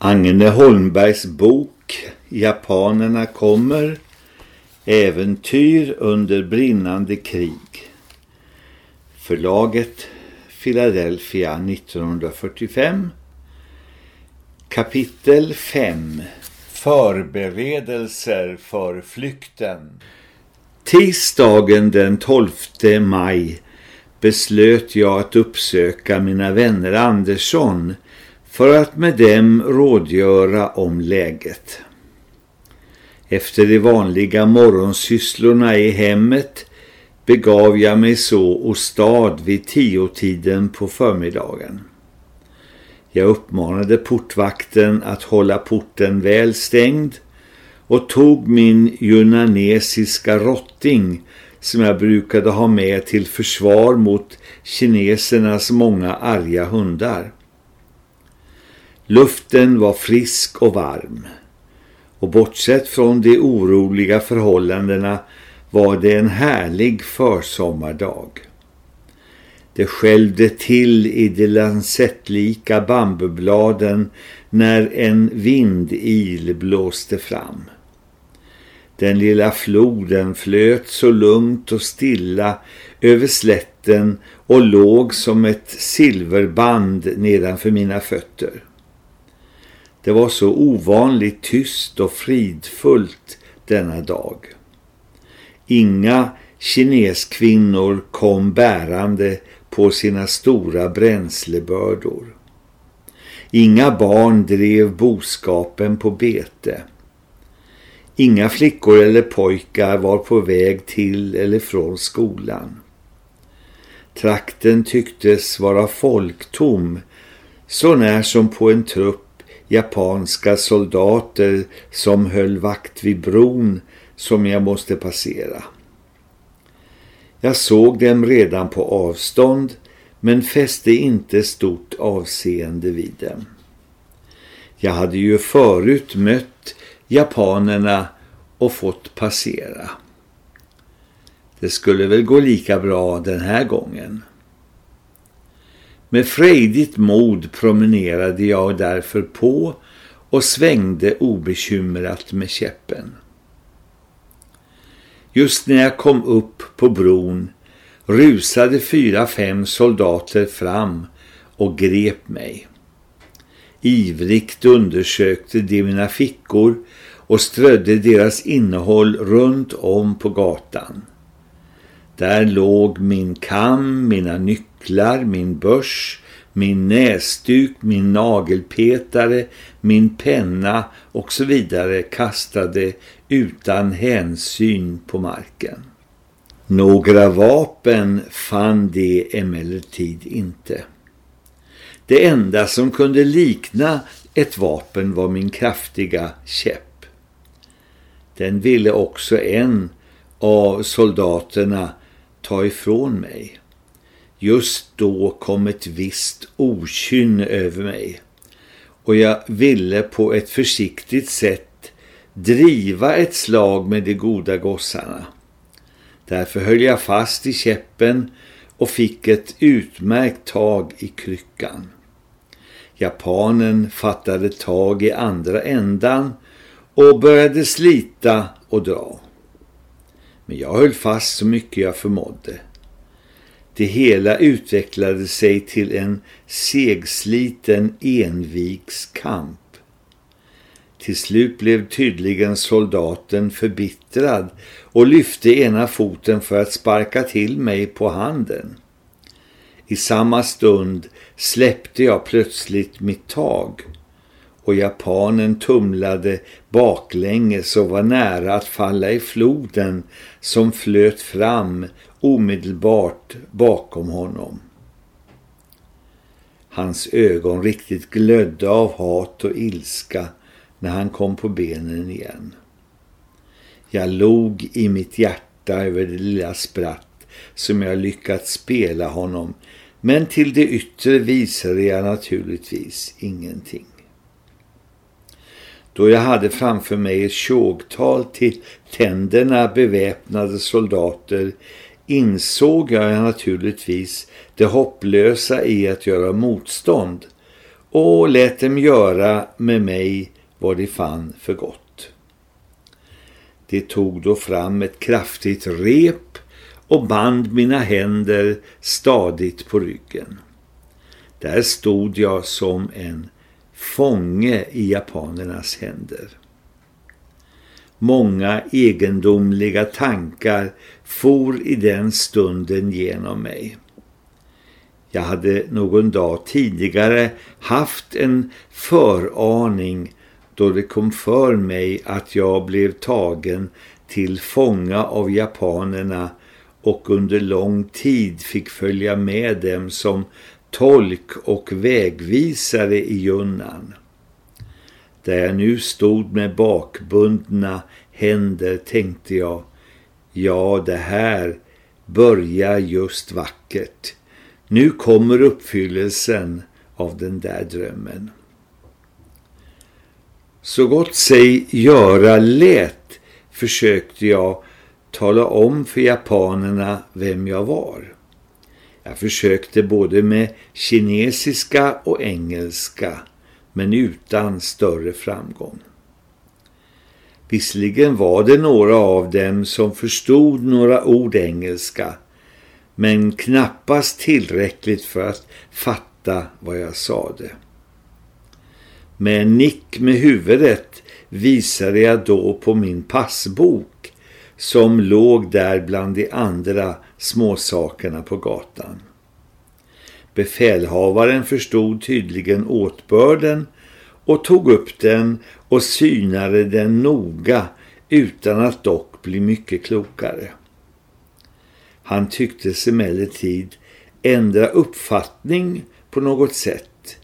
Agne Holmbergs bok Japanerna kommer Äventyr under brinnande krig. Förlaget Philadelphia 1945 Kapitel 5 Förberedelser för flykten. Tisdagen den 12 maj beslöt jag att uppsöka mina vänner Andersson för att med dem rådgöra om läget. Efter de vanliga morgonsysslorna i hemmet begav jag mig så åstad vid tiotiden på förmiddagen. Jag uppmanade portvakten att hålla porten väl stängd och tog min junanesiska rotting som jag brukade ha med till försvar mot kinesernas många arga hundar. Luften var frisk och varm och bortsett från de oroliga förhållandena var det en härlig försommardag. Det skällde till i de lansettlika bambubladen när en vindil blåste fram. Den lilla floden flöt så lugnt och stilla över slätten och låg som ett silverband nedanför mina fötter. Det var så ovanligt tyst och fridfullt denna dag. Inga kineskvinnor kom bärande på sina stora bränslebördor. Inga barn drev boskapen på bete. Inga flickor eller pojkar var på väg till eller från skolan. Trakten tycktes vara folktom så när som på en trupp japanska soldater som höll vakt vid bron som jag måste passera. Jag såg dem redan på avstånd men fäste inte stort avseende vid dem. Jag hade ju förut mött japanerna och fått passera. Det skulle väl gå lika bra den här gången. Med frejdigt mod promenerade jag därför på och svängde obekymrat med käppen. Just när jag kom upp på bron rusade fyra, fem soldater fram och grep mig. Ivrigt undersökte de mina fickor och strödde deras innehåll runt om på gatan. Där låg min kam, mina nycklar, min börs, min näsduk, min nagelpetare, min penna och så vidare kastade utan hänsyn på marken. Några vapen fann de emellertid inte. Det enda som kunde likna ett vapen var min kraftiga käpp. Den ville också en av soldaterna ta ifrån mig. Just då kom ett visst okynne över mig och jag ville på ett försiktigt sätt driva ett slag med de goda gossarna. Därför höll jag fast i käppen och fick ett utmärkt tag i kryckan. Japanen fattade tag i andra ändan och började slita och dra. Men jag höll fast så mycket jag förmådde. Det hela utvecklade sig till en segsliten envikskamp. Till slut blev tydligen soldaten förbittrad och lyfte ena foten för att sparka till mig på handen. I samma stund släppte jag plötsligt mitt tag och japanen tumlade baklänges och var nära att falla i floden som flöt fram omedelbart bakom honom. Hans ögon riktigt glödde av hat och ilska när han kom på benen igen. Jag log i mitt hjärta över det lilla spratt som jag lyckats spela honom men till det yttre visade jag naturligtvis ingenting. Då jag hade framför mig ett tjogtal till tänderna beväpnade soldater insåg jag naturligtvis det hopplösa i att göra motstånd och lät dem göra med mig vad de fann för gott. De tog då fram ett kraftigt rep och band mina händer stadigt på ryggen. Där stod jag som en fånge i japanernas händer. Många egendomliga tankar for i den stunden genom mig. Jag hade någon dag tidigare haft en föraning då det kom för mig att jag blev tagen till fånga av japanerna och under lång tid fick följa med dem som tolk och vägvisare i Junnan. Där jag nu stod med bakbundna händer tänkte jag, ja det här börjar just vackert. Nu kommer uppfyllelsen av den där drömmen. Så gott sig göra lät försökte jag tala om för japanerna vem jag var. Jag försökte både med kinesiska och engelska men utan större framgång. Visserligen var det några av dem som förstod några ord engelska men knappast tillräckligt för att fatta vad jag sade. Med en nick med huvudet visade jag då på min passbok som låg där bland de andra småsakerna på gatan. Befälhavaren förstod tydligen åtbörden och tog upp den och synade den noga utan att dock bli mycket klokare. Han tycktes emellertid ändra uppfattning på något sätt,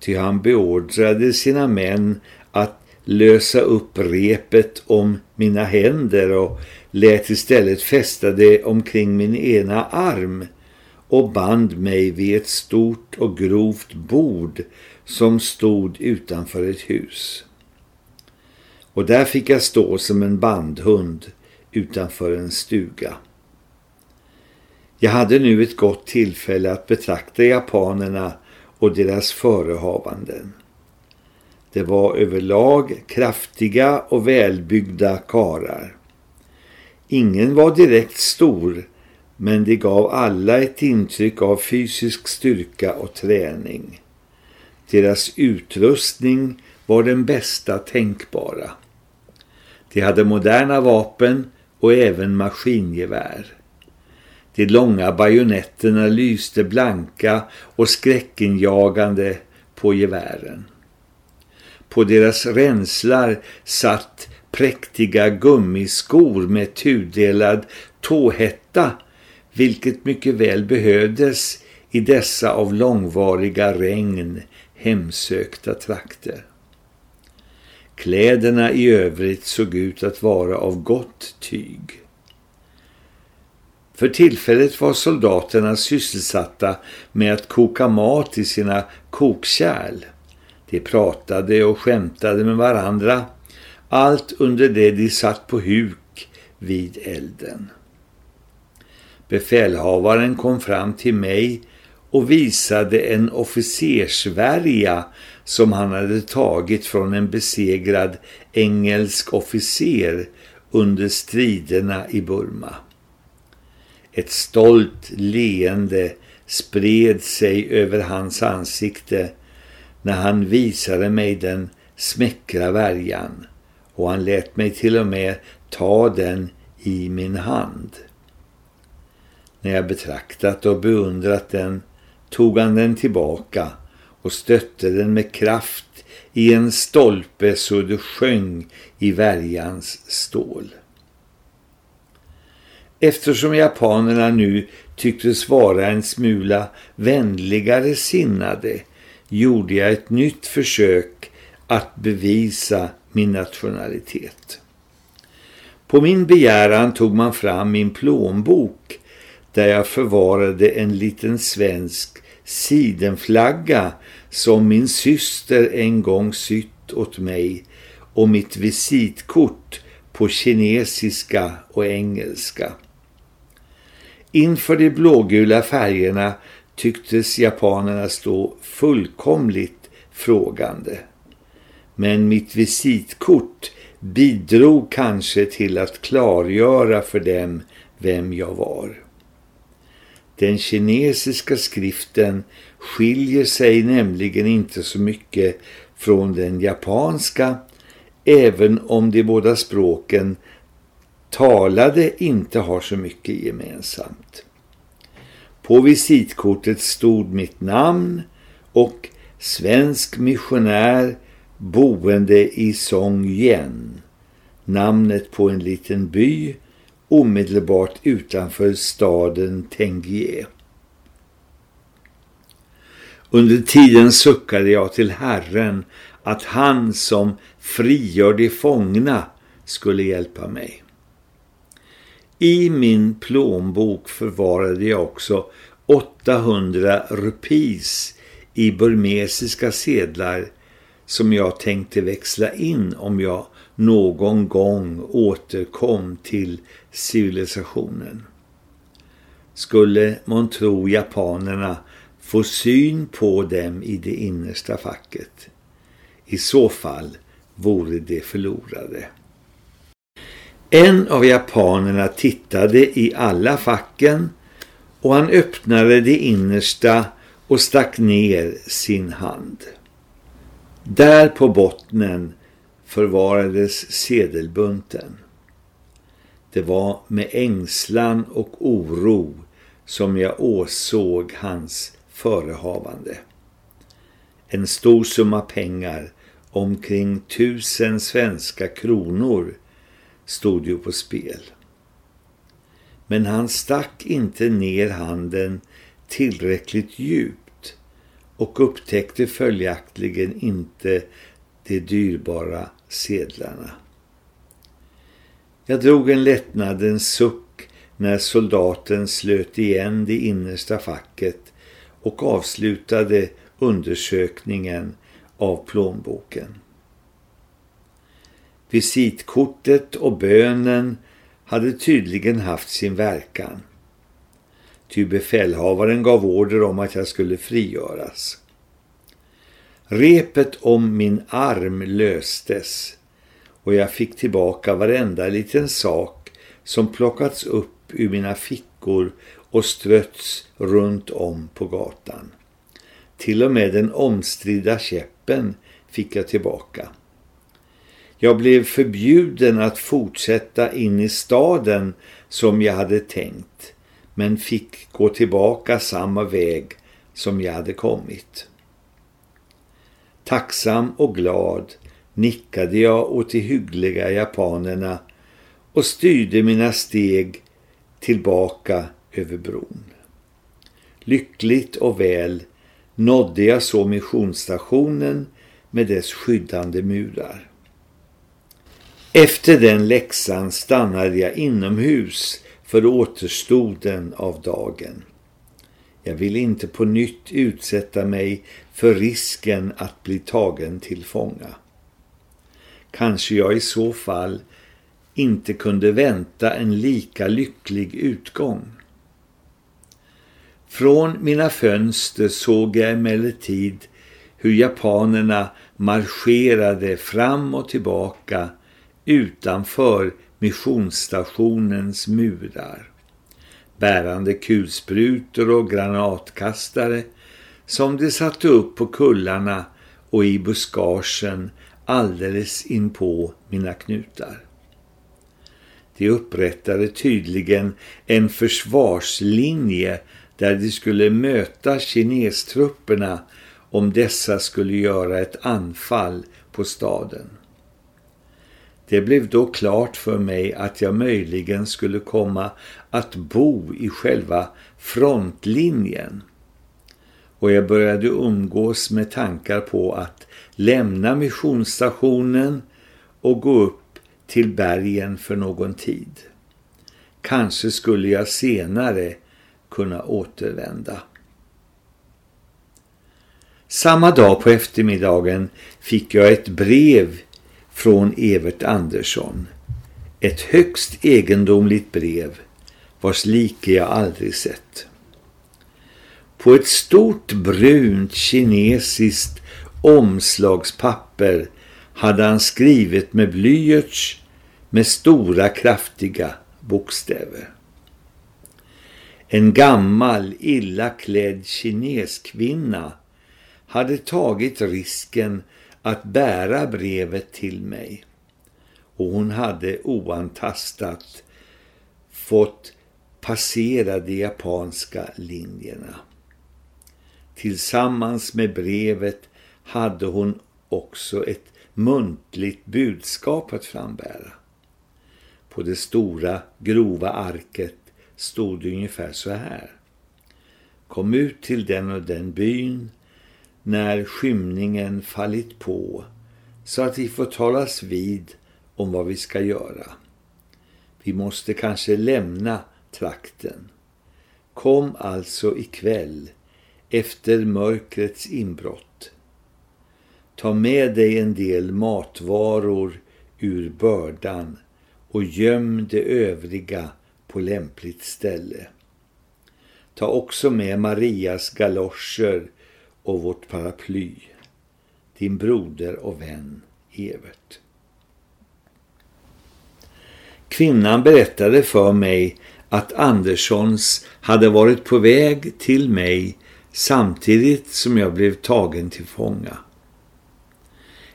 ty han beordrade sina män att lösa upp repet om mina händer och lät istället fästa det omkring min ena arm och band mig vid ett stort och grovt bord som stod utanför ett hus. Och där fick jag stå som en bandhund utanför en stuga. Jag hade nu ett gott tillfälle att betrakta japanerna och deras förehavanden. Det var överlag kraftiga och välbyggda karar. Ingen var direkt stor men de gav alla ett intryck av fysisk styrka och träning. Deras utrustning var den bästa tänkbara. De hade moderna vapen och även maskingevär. De långa bajonetterna lyste blanka och skräckenjagande på gevären. På deras ränslar satt präktiga gummiskor med tudelad tåhätta, vilket mycket väl behövdes i dessa av långvariga regn hemsökta trakter. Kläderna i övrigt såg ut att vara av gott tyg. För tillfället var soldaterna sysselsatta med att koka mat i sina kokkärl. De pratade och skämtade med varandra, allt under det de satt på huk vid elden. Befälhavaren kom fram till mig och visade en officersvärja som han hade tagit från en besegrad engelsk officer under striderna i Burma. Ett stolt leende spred sig över hans ansikte när han visade mig den smäckra värjan och han lät mig till och med ta den i min hand. När jag betraktat och beundrat den tog han den tillbaka och stötte den med kraft i en stolpe så det sjöng i värjans stål. Eftersom japanerna nu tycktes vara en smula vänligare sinnade gjorde jag ett nytt försök att bevisa min nationalitet. På min begäran tog man fram min plånbok där jag förvarade en liten svensk sidenflagga som min syster en gång sytt åt mig och mitt visitkort på kinesiska och engelska. Inför de blågula färgerna tycktes japanerna stå fullkomligt frågande. Men mitt visitkort bidrog kanske till att klargöra för dem vem jag var. Den kinesiska skriften skiljer sig nämligen inte så mycket från den japanska även om de båda språken talade inte har så mycket gemensamt. På visitkortet stod mitt namn och svensk missionär boende i Song Yen, namnet på en liten by omedelbart utanför staden Tengie. Under tiden suckade jag till Herren att han som frigör de fångna skulle hjälpa mig. I min plånbok förvarade jag också 800 rupis i burmesiska sedlar som jag tänkte växla in om jag någon gång återkom till civilisationen. Skulle man tro japanerna få syn på dem i det innersta facket. I så fall vore det förlorade. En av japanerna tittade i alla facken och han öppnade det innersta och stack ner sin hand. Där på bottnen förvarades sedelbunten. Det var med ängslan och oro som jag åsåg hans förehavande. En stor summa pengar, omkring tusen svenska kronor, stod ju på spel. Men han stack inte ner handen tillräckligt djupt och upptäckte följaktligen inte det dyrbara sedlarna. Jag drog en lättnadens suck när soldaten slöt igen det innersta facket och avslutade undersökningen av plånboken. Visitkortet och bönen hade tydligen haft sin verkan. Ty befälhavaren gav order om att jag skulle frigöras. Repet om min arm löstes och jag fick tillbaka varenda liten sak som plockats upp ur mina fickor och strötts runt om på gatan. Till och med den omstridda käppen fick jag tillbaka. Jag blev förbjuden att fortsätta in i staden som jag hade tänkt, men fick gå tillbaka samma väg som jag hade kommit. Tacksam och glad nickade jag åt de hyggliga japanerna och styrde mina steg tillbaka över bron. Lyckligt och väl nådde jag så missionsstationen med dess skyddande murar. Efter den läxan stannade jag inomhus för återstoden av dagen. Jag vill inte på nytt utsätta mig för risken att bli tagen till fånga. Kanske jag i så fall inte kunde vänta en lika lycklig utgång. Från mina fönster såg jag emellertid hur japanerna marscherade fram och tillbaka utanför missionsstationens murar. Bärande kulsprutor och granatkastare som de satte upp på kullarna och i buskagen alldeles inpå mina knutar. De upprättade tydligen en försvarslinje där de skulle möta kinestrupperna om dessa skulle göra ett anfall på staden. Det blev då klart för mig att jag möjligen skulle komma att bo i själva frontlinjen. Och jag började umgås med tankar på att lämna missionsstationen och gå upp till bergen för någon tid. Kanske skulle jag senare kunna återvända. Samma dag på eftermiddagen fick jag ett brev från Evert Andersson. Ett högst egendomligt brev vars like jag aldrig sett. På ett stort brunt kinesiskt omslagspapper hade han skrivit med blyerts med stora kraftiga bokstäver. En gammal, illa klädd kineskvinna hade tagit risken att bära brevet till mig och hon hade oantastat fått passera de japanska linjerna. Tillsammans med brevet hade hon också ett muntligt budskap att frambära. På det stora, grova arket stod det ungefär så här. Kom ut till den och den byn när skymningen fallit på så att vi får talas vid om vad vi ska göra. Vi måste kanske lämna trakten. Kom alltså ikväll efter mörkrets inbrott. Ta med dig en del matvaror ur bördan och göm det övriga på lämpligt ställe. Ta också med Marias galoscher och vårt paraply. Din broder och vän Evert. Kvinnan berättade för mig att Anderssons hade varit på väg till mig samtidigt som jag blev tagen till fånga.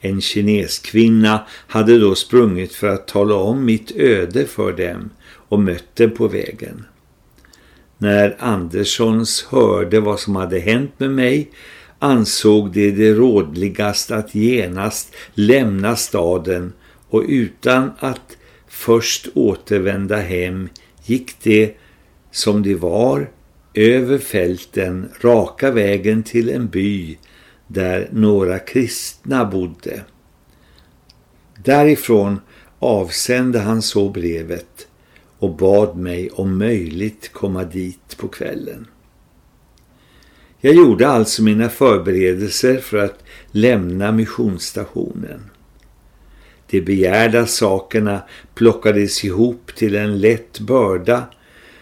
En kineskvinna hade då sprungit för att tala om mitt öde för dem och mött dem på vägen. När Anderssons hörde vad som hade hänt med mig ansåg det det rådligast att genast lämna staden och utan att först återvända hem gick det som det var över fälten raka vägen till en by där några kristna bodde. Därifrån avsände han så brevet och bad mig om möjligt komma dit på kvällen. Jag gjorde alltså mina förberedelser för att lämna missionsstationen. De begärda sakerna plockades ihop till en lätt börda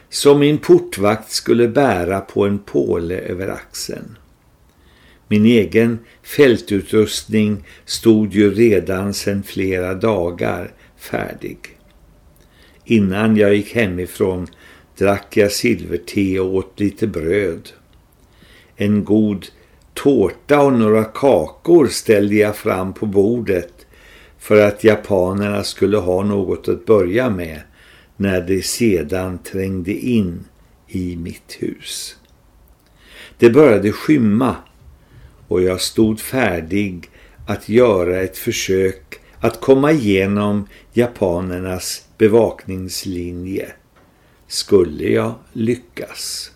som min portvakt skulle bära på en påle över axeln. Min egen fältutrustning stod ju redan sedan flera dagar färdig. Innan jag gick hemifrån drack jag silverte och åt lite bröd. En god tårta och några kakor ställde jag fram på bordet för att japanerna skulle ha något att börja med när de sedan trängde in i mitt hus. Det började skymma och jag stod färdig att göra ett försök att komma igenom japanernas bevakningslinje. Skulle jag lyckas?